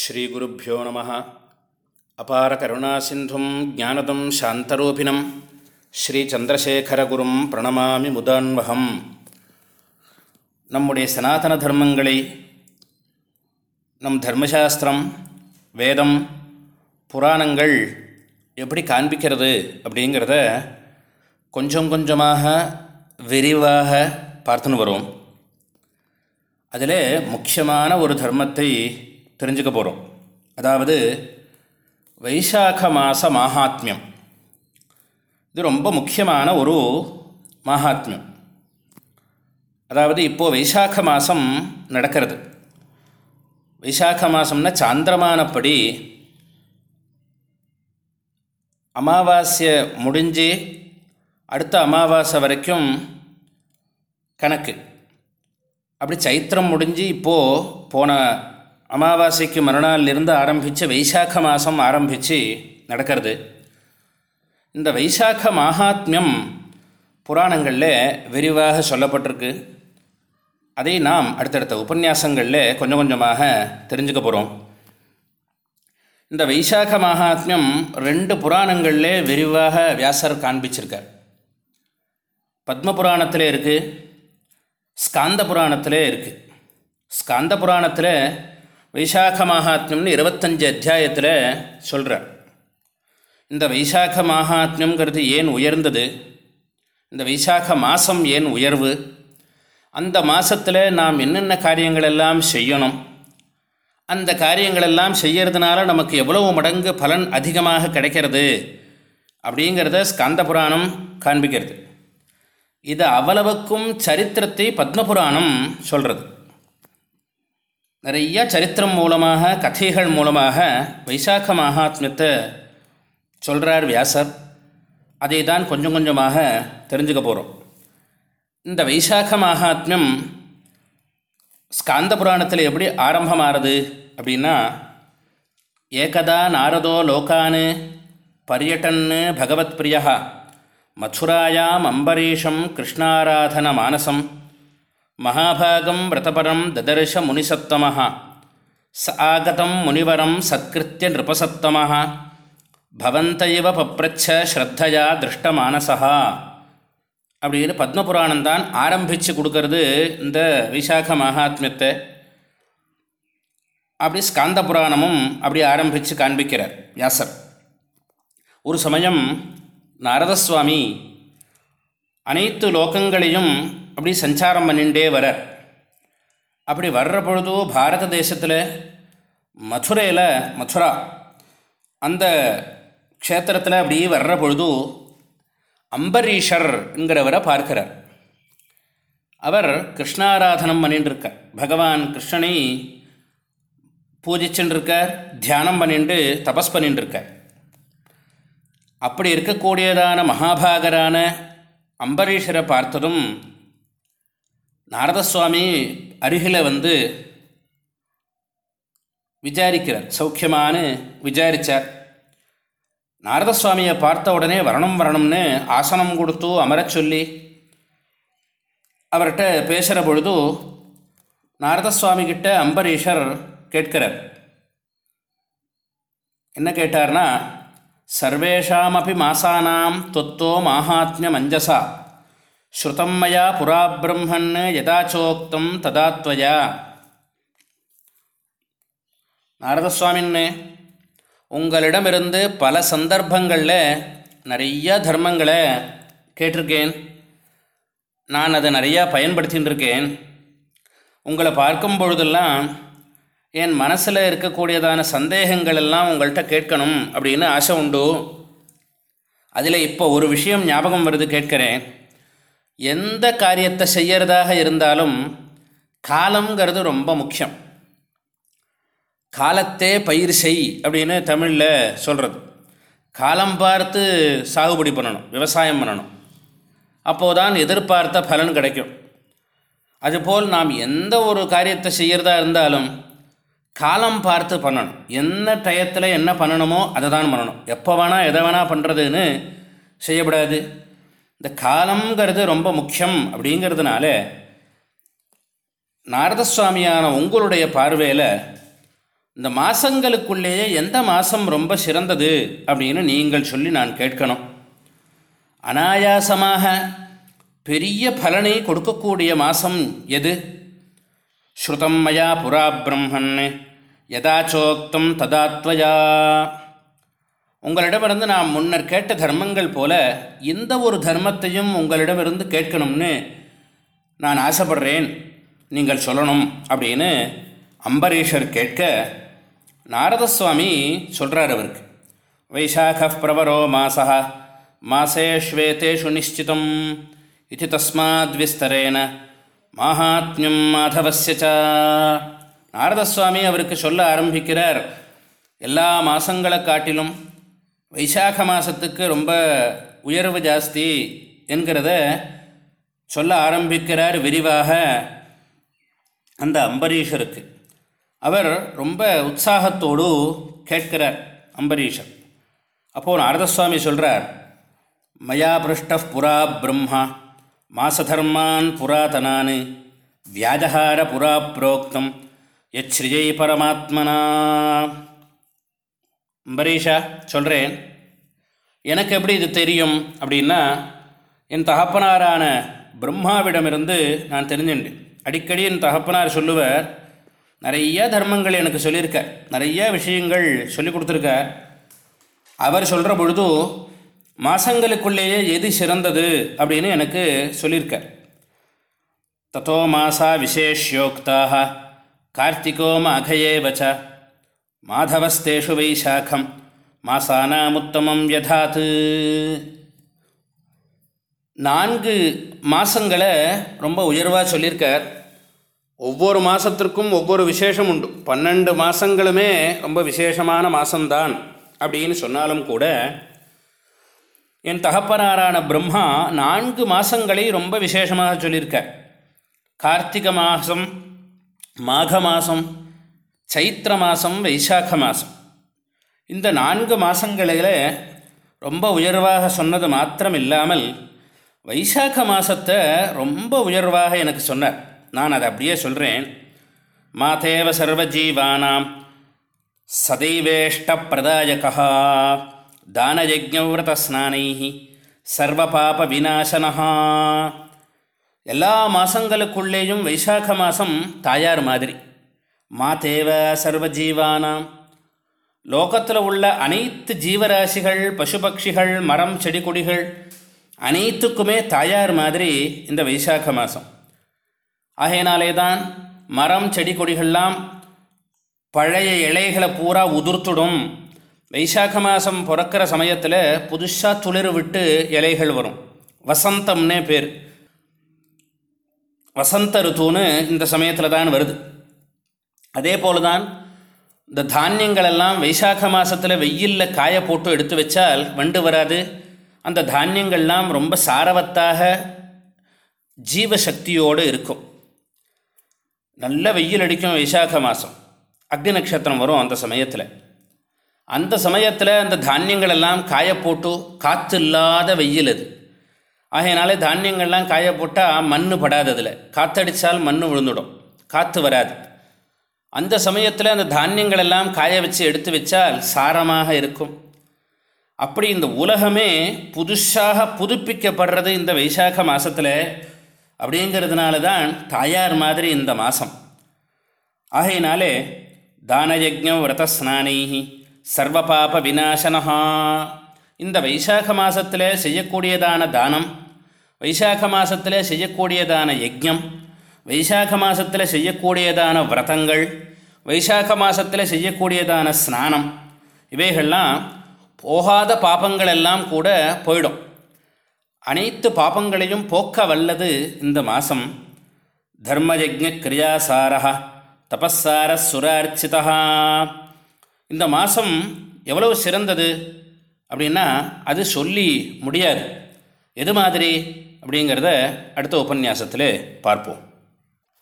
ஸ்ரீகுருப்போ நம. அபார கருணாசிந்தும் ஜானதம் சாந்தரூபிணம். ஸ்ரீச்சந்திரசேகரகுரும் பிரணமாமி முதான்வகம். நம்முடைய சனாதன தர்மங்களை நம் தர்மசாஸ்திரம் வேதம் புராணங்கள் எப்படி காண்பிக்கிறது அப்படிங்கிறத கொஞ்சம் கொஞ்சமாக விரிவாக பார்த்துன்னு வரும் அதில் முக்கியமான ஒரு தர்மத்தை தெரிஞ்சுக்க போகிறோம் அதாவது வைசாக மாத மாகாத்மியம் இது ரொம்ப முக்கியமான ஒரு மாகாத்மியம் அதாவது இப்போது வைசாக்க மாதம் நடக்கிறது. வைசாக்க மாதம்னா சாந்திரமானப்படி அமாவாஸ்யை முடிஞ்சு அடுத்த அமாவாசை வரைக்கும் கணக்கு. அப்படி சைத்திரம் முடிஞ்சு இப்போது போன அமாவாசைக்கு மறுநாளிலிருந்து ஆரம்பித்து வைசாக்க மாதம் ஆரம்பித்து நடக்கிறது. இந்த வைசாக்க மகாத்மியம் புராணங்களில் விரிவாக சொல்லப்பட்டிருக்கு. அதை நாம் அடுத்தடுத்த உபன்யாசங்களில் கொஞ்சம் கொஞ்சமாக தெரிஞ்சுக்க போகிறோம் இந்த வைசாக்க மகாத்மியம் ரெண்டு புராணங்களில் விரிவாக வியாசர் காண்பிச்சிருக்கார். பத்ம புராணத்தில் இருக்குது ஸ்காந்த புராணத்தில் இருக்குது ஸ்காந்த புராணத்தில் வைசாக மகாத்மியம்னு இருபத்தஞ்சு அத்தியாயத்தில் சொல்கிறார் இந்த வைசாக மகாத்மியங்கிறது ஏன் உயர்ந்தது? இந்த வைசாக மாதம் ஏன் உயர்வு? அந்த மாதத்தில் நாம் என்னென்ன காரியங்களெல்லாம் செய்யணும்? அந்த காரியங்களெல்லாம் செய்யறதுனால நமக்கு எவ்வளவு மடங்கு பலன் அதிகமாக கிடைக்கிறது? அப்படிங்கிறத ஸ்காந்த புராணம் காண்பிக்கிறது. இது அவ்வளவுக்கும் சரித்திரத்தை பத்மபுராணம் சொல்கிறது நிறைய சரித்திரம் மூலமாக கதைகள் மூலமாக வைசாக்க மகாத்மியத்தை சொல்கிறார் வியாசர். அதை தான் கொஞ்சம் கொஞ்சமாக தெரிஞ்சுக்க போகிறோம் இந்த வைசாக்க மகாத்மியம் ஸ்காந்த புராணத்தில் எப்படி ஆரம்பமாகிறது அப்படின்னா ஏகதா நாரதோ லோகானு பரியட்டன்னு பகவத் பிரியா மதுராயாம் அம்பரீஷம் கிருஷ்ணாராதன மானசம் மகாபாகம் விரதபரம் ததர்ஷ முனிசத்தமः ச ஆகதம் முனிவரம் சத்கிருத்திய நிருபசத்தமः பவந்த இவ பப்ரச்ச ஸ்ரத்தையா திருஷ்டமானசா அப்படின்னு பத்மபுராணம் தான் ஆரம்பித்து கொடுக்கறது இந்த விசாக மகாத்மியத்தை. அப்படி ஸ்காந்த புராணமும் அப்படி ஆரம்பித்து காண்பிக்கிறார் வியாசர். ஒரு சமயம் நாரதசுவாமி அனைத்து லோகங்களையும் அப்படி சஞ்சாரம் பண்ணிகிட்டே வரார். அப்படி வர்ற பொழுது பாரத தேசத்தில் மதுரையில் மதுரா அந்த க்ஷேத்திரத்தில் அப்படி வர்ற பொழுது அம்பரீஷர் என்கிறவரை பார்க்கிறார். அவர் கிருஷ்ணாராதனம் பண்ணிட்டு இருக்கார் பகவான் கிருஷ்ணனை பூஜிச்சுட்டு இருக்கார் தியானம் பண்ணிட்டு தபஸ் பண்ணிட்டு இருக்கார். அப்படி இருக்கக்கூடியதான மகாபாகரான அம்பரீஷரை பார்த்ததும் நாரதசுவாமி அருகில் வந்து விசாரிக்கிறார். சௌக்கியமானு விசாரித்தார் நாரதசுவாமியை பார்த்த உடனே வரணும் வரணும்னு ஆசனம் கொடுத்து அமரச் சொல்லி அவர்கிட்ட பேசுகிற பொழுது நாரதசுவாமிகிட்ட அம்பரீஷர் கேட்கிறார். என்ன கேட்டார்னா சர்வேஷாமபி மாசானாம் தொத்தோ மாஹாத்மியம் அஞ்சசா. ஸ்ருதம் மயா புரா பிரம்மன் யதாச்சோக்தம் ததாத்வயா நாரதசுவாமின்னு உங்களிடமிருந்து பல சந்தர்ப்பங்களில் நிறைய தர்மங்களை கேட்டிருக்கேன். நான் அதை நிறையா பயன்படுத்தின்னு இருக்கேன் உங்களை பார்க்கும் பொழுதெல்லாம் என் மனசில் இருக்கக்கூடியதான சந்தேகங்கள் எல்லாம் உங்கள்கிட்ட கேட்கணும் அப்படின்னு ஆசை உண்டு. அதில் இப்போ ஒரு விஷயம் ஞாபகம் வருது கேட்குறேன். எந்த காரியத்தை செய்யறதாக இருந்தாலும் காலங்கிறது ரொம்ப முக்கியம். காலத்தே பயிர் செய் அப்படின்னு தமிழில் சொல்கிறது காலம் பார்த்து சாகுபடி பண்ணணும் விவசாயம் பண்ணணும். அப்போதான் எதிர்பார்த்த பலன் கிடைக்கும். அதுபோல் நாம் எந்த ஒரு காரியத்தை செய்கிறதா இருந்தாலும் காலம் பார்த்து பண்ணணும். என்ன டயத்தில் என்ன பண்ணணுமோ அதை தான் பண்ணணும். எப்போ வேணால் எதை வேணால் பண்ணுறதுன்னு செய்யக்கூடாது இந்த காலம்ங்கிறது ரொம்ப முக்கியம் அப்படிங்கிறதுனால நாரதசுவாமியான உங்களுடைய பார்வையில் இந்த மாதங்களுக்குள்ளேயே எந்த மாதம் ரொம்ப சிறந்தது அப்படின்னு நீங்கள் சொல்லி நான் கேட்கணும். அனாயாசமாக பெரிய பலனை கொடுக்கக்கூடிய மாதம் எது? ஸ்ருதம் மயா புரா பிரம்மன் யதாச்சோக்தம் ததாத்வயா. உங்களிடமிருந்து நாம் முன்னர் கேட்ட தர்மங்கள் போல எந்த ஒரு தர்மத்தையும் உங்களிடமிருந்து கேட்கணும்னு நான் ஆசைப்படுறேன். நீங்கள் சொல்லணும் அப்படின்னு அம்பரீஷர் கேட்க நாரதசுவாமி சொல்கிறார் அவருக்கு. வைசாக பிரவரோ மாசா மாசேஷ்வேதேஷு நிச்சிதம் இது தஸ்மாத் விஸ்தரேன மாஹாத்மியம் மாதவசியச்சா ச நாரதசுவாமி அவருக்கு சொல்ல ஆரம்பிக்கிறார் எல்லா மாதங்களை காட்டிலும் வைசாக மாதத்துக்கு ரொம்ப உயர்வு ஜாஸ்தி என்கிறத சொல்ல ஆரம்பிக்கிறார் விரிவாக அந்த அம்பரீஷருக்கு. அவர் ரொம்ப உற்சாகத்தோடு கேட்கிறார் அம்பரீஷர். அப்போது நாரதசுவாமி சொல்கிறார் மயா பிருஷ்ட புரா பிரம்மா மாசதர்மான் புராதனான் வியாஜஹார புரா புரோக்தம் எச்ரியை பரமாத்மனா. அம்பரீஷா சொல்கிறேன் எனக்கு எப்படி இது தெரியும் அப்படின்னா என் தகப்பனாரான பிரம்மாவிடமிருந்து நான் தெரிஞ்சுண்டு. அடிக்கடி என் தகப்பனார் சொல்லுவார் நிறைய தர்மங்கள் எனக்கு சொல்லியிருக்கார் நிறைய விஷயங்கள் சொல்லி கொடுத்துருக்கார். அவர் சொல்கிற பொழுது மாதங்களுக்குள்ளேயே எது சிறந்தது? அப்படின்னு எனக்கு சொல்லியிருக்கார். தத்தோ மாசா விசேஷ்யோக்தாக கார்த்திகோ மாகயே வச்சா மாதவஸ்தேஷு வைசாக்கம் மாசானாமுத்தமம் யதாத்து நான்கு மாதங்களை ரொம்ப உயர்வாக சொல்லியிருக்கார். ஒவ்வொரு மாதத்திற்கும் ஒவ்வொரு விசேஷம் உண்டு. பன்னெண்டு மாதங்களுமே ரொம்ப விசேஷமான மாதம்தான் அப்படின்னு சொன்னாலும் கூட என் தகப்பனாரான பிரம்மா நான்கு மாதங்களை ரொம்ப விசேஷமாக சொல்லியிருக்கார். கார்த்திகை மாதம் மாக மாதம் சைத்திர மாதம் வைசாக்க மாதம் இந்த நான்கு மாதங்களில் ரொம்ப உயர்வாக சொன்னது மாத்திரம் இல்லாமல் வைசாக்க மாதத்தை ரொம்ப உயர்வாக எனக்கு சொன்னார். நான் அதை அப்படியே சொல்கிறேன் மாதேவ சர்வஜீவானாம் சதைவேஷ்ட பிரதாயகா தானயஜவிரதஸ்நானை சர்வபாப விநாசனஹா. எல்லா மாதங்களுக்குள்ளேயும் வைசாக்க மாதம் தாயார் மாதிரி. மா தேவ சர்வஜீவானாம். லோகத்தில் உள்ள அனைத்து ஜீவராசிகள் பசுபக்ஷிகள் மரம் செடி கொடிகள் அனைத்துக்குமே தாயார் மாதிரி இந்த வைசாக்க மாதம் ஆகையினாலே தான் மரம் செடி கொடிகள்லாம் பழைய இலைகளை பூரா உதிர்த்துடும். வைசாக்க மாதம் பிறக்கிற சமயத்தில் புதுசாக துளிர் விட்டு இலைகள் வரும். வசந்தம்னே பேர். வசந்த ருத்துன்னு இந்த சமயத்தில் தான் வருது. அதே போல தான் இந்த தானியங்கள் எல்லாம் வைசாக்க மாதத்தில் வெயிலில் காய போட்டு எடுத்து வச்சால் வண்டு வராது. அந்த தானியங்கள்லாம் ரொம்ப சாரவத்தாக ஜீவசக்தியோடு இருக்கும். நல்ல வெயில் அடிக்கும் வைசாக மாதம் அக்னி நட்சத்திரம் வரும் அந்த சமயத்தில். அந்த சமயத்தில் அந்த தானியங்கள் எல்லாம் காய போட்டு காற்று இல்லாத வெயில் அது. ஆகையினாலே தானியங்கள்லாம் காய போட்டால் மண் படாது அதில் காற்றடித்தால் மண் விழுந்துடும். காற்று வராது. அந்த சமயத்தில் அந்த தானியங்கள் எல்லாம் காய வச்சு எடுத்து வச்சால் சாரமாக இருக்கும். அப்படி இந்த உலகமே புதுசாக புதுப்பிக்கப்படுறது இந்த வைசாக மாதத்தில் அப்படிங்கிறதுனால தான் தாயார் மாதிரி இந்த மாதம் ஆகையினாலே தானயஜம் விரதஸ்நானை சர்வபாப விநாசனஹா. இந்த வைசாக மாதத்தில் செய்யக்கூடியதான தானம் வைசாக மாதத்தில் செய்யக்கூடியதான யஜ்யம் வைசாக மாதத்தில் செய்யக்கூடியதான விரதங்கள் வைசாக மாதத்தில் செய்யக்கூடியதான ஸ்நானம் இவைகள்லாம் போகாத பாபங்கள் எல்லாம் கூட போயிடும். அனைத்து பாபங்களையும் போக்க வல்லது இந்த மாதம் தர்மயஜ கிரியாசாரா தபஸார சுரார்ச்சிதா இந்த மாதம் எவ்வளவு சிறந்தது அப்படின்னா அது சொல்லி முடியாது. எது மாதிரி அப்படிங்கிறத அடுத்த உபன்யாசத்தில் பார்ப்போம்.